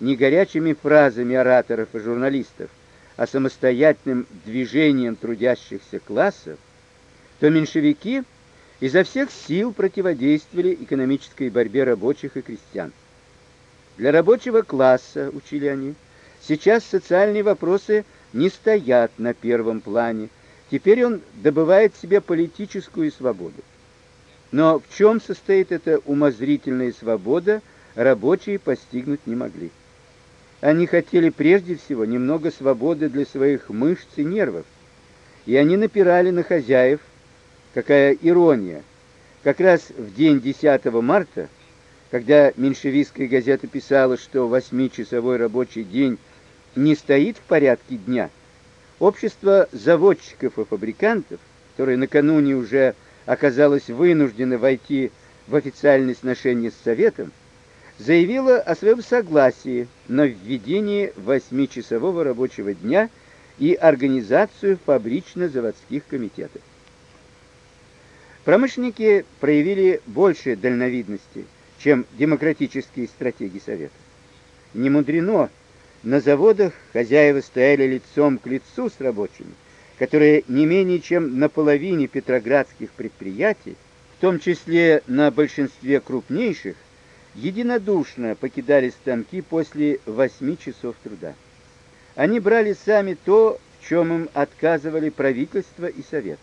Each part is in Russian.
не горячими фразами ораторов и журналистов, а самостоятельным движением трудящихся классов, то меньшевики изо всех сил противодействовали экономической борьбе рабочих и крестьян. Для рабочего класса, учили они, сейчас социальные вопросы не стоят на первом плане. Теперь он добывает себе политическую свободу. Но в чем состоит эта умозрительная свобода, рабочие постигнуть не могли. Они хотели прежде всего немного свободы для своих мышц и нервов. И они напирали на хозяев. Какая ирония! Как раз в день 10 марта, когда меньшевистская газета писала, что восьмичасовой рабочий день не стоит в порядке дня, общество заводчиков и фабрикантов, которое накануне уже оказалось вынуждено войти в официальные сношения с Советом, заявила о своем согласии на введение восьмичасового рабочего дня и организацию фабрично-заводских комитетов. Промышленники проявили больше дальновидности, чем демократические стратеги Совета. Не мудрено, на заводах хозяева стояли лицом к лицу с рабочими, которые не менее чем на половине петроградских предприятий, в том числе на большинстве крупнейших, единодушно покидали станки после восьми часов труда. Они брали сами то, в чем им отказывали правительство и совет.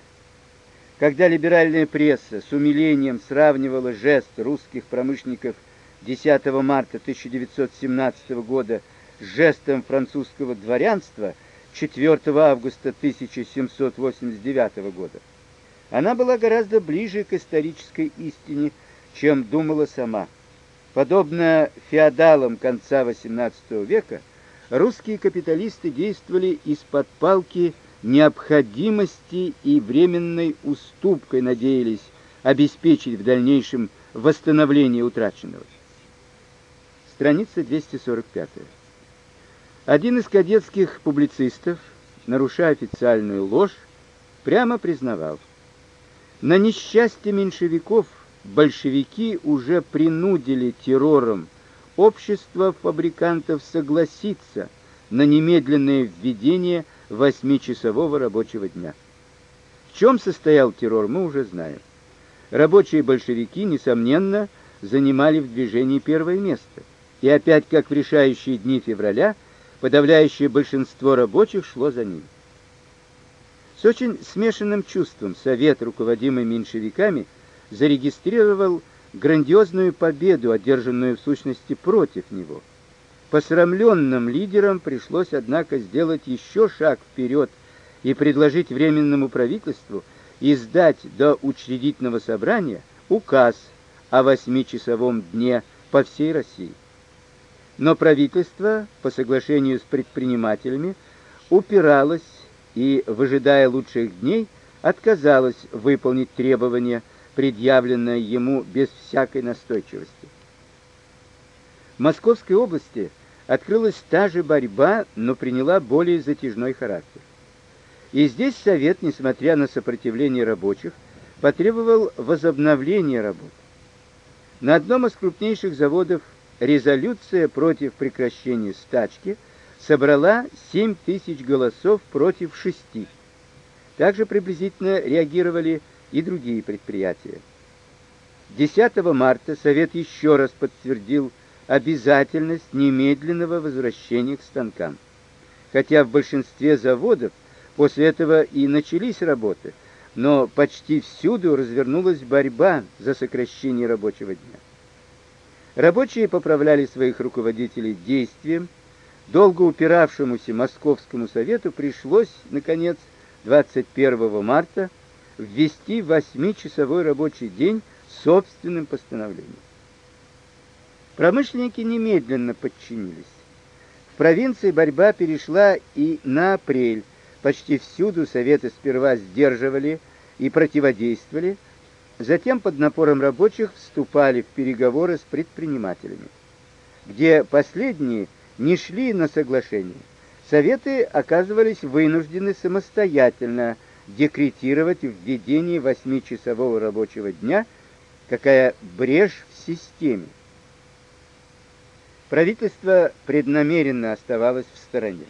Когда либеральная пресса с умилением сравнивала жест русских промышленников 10 марта 1917 года с жестом французского дворянства 4 августа 1789 года, она была гораздо ближе к исторической истине, чем думала сама. Подобно феодалам конца XVIII века, русские капиталисты действовали из-под палки необходимости и временной уступкой надеялись обеспечить в дальнейшем восстановление утраченного. Страница 245. Один из кадетских публицистов, нарушая официальную ложь, прямо признавал: на несчастье меньшевиков большевики уже принудили террором общество фабрикантов согласиться на немедленное введение восьмичасового рабочего дня. В чем состоял террор, мы уже знаем. Рабочие большевики, несомненно, занимали в движении первое место. И опять, как в решающие дни февраля, подавляющее большинство рабочих шло за ними. С очень смешанным чувством Совет, руководимый меньшевиками, зарегистрировал грандиозную победу, одержанную в сущности против него. Посрамленным лидерам пришлось, однако, сделать еще шаг вперед и предложить Временному правительству издать до учредительного собрания указ о восьмичасовом дне по всей России. Но правительство, по соглашению с предпринимателями, упиралось и, выжидая лучших дней, отказалось выполнить требования предъявленное ему без всякой настойчивости. В Московской области открылась та же борьба, но приняла более затяжной характер. И здесь совет, несмотря на сопротивление рабочих, потребовал возобновления работ. На одном из крупнейших заводов резолюция против прекращения стачки собрала 7 тысяч голосов против 6. Также приблизительно реагировали и другие предприятия. 10 марта Совет еще раз подтвердил обязательность немедленного возвращения к станкам. Хотя в большинстве заводов после этого и начались работы, но почти всюду развернулась борьба за сокращение рабочего дня. Рабочие поправляли своих руководителей действием, долго упиравшемуся Московскому совету пришлось наконец 21 марта ввести восьмичасовой рабочий день собственным постановлением. Промышленники немедленно подчинились. В провинции борьба перешла и на апрель. Почти всюду советы сперва сдерживали и противодействовали, затем под напором рабочих вступали в переговоры с предпринимателями. Где последние не шли на соглашение, советы оказывались вынуждены самостоятельно декретировать введение восьмичасового рабочего дня, какая брешь в системе. Правительство преднамеренно оставалось в стороне.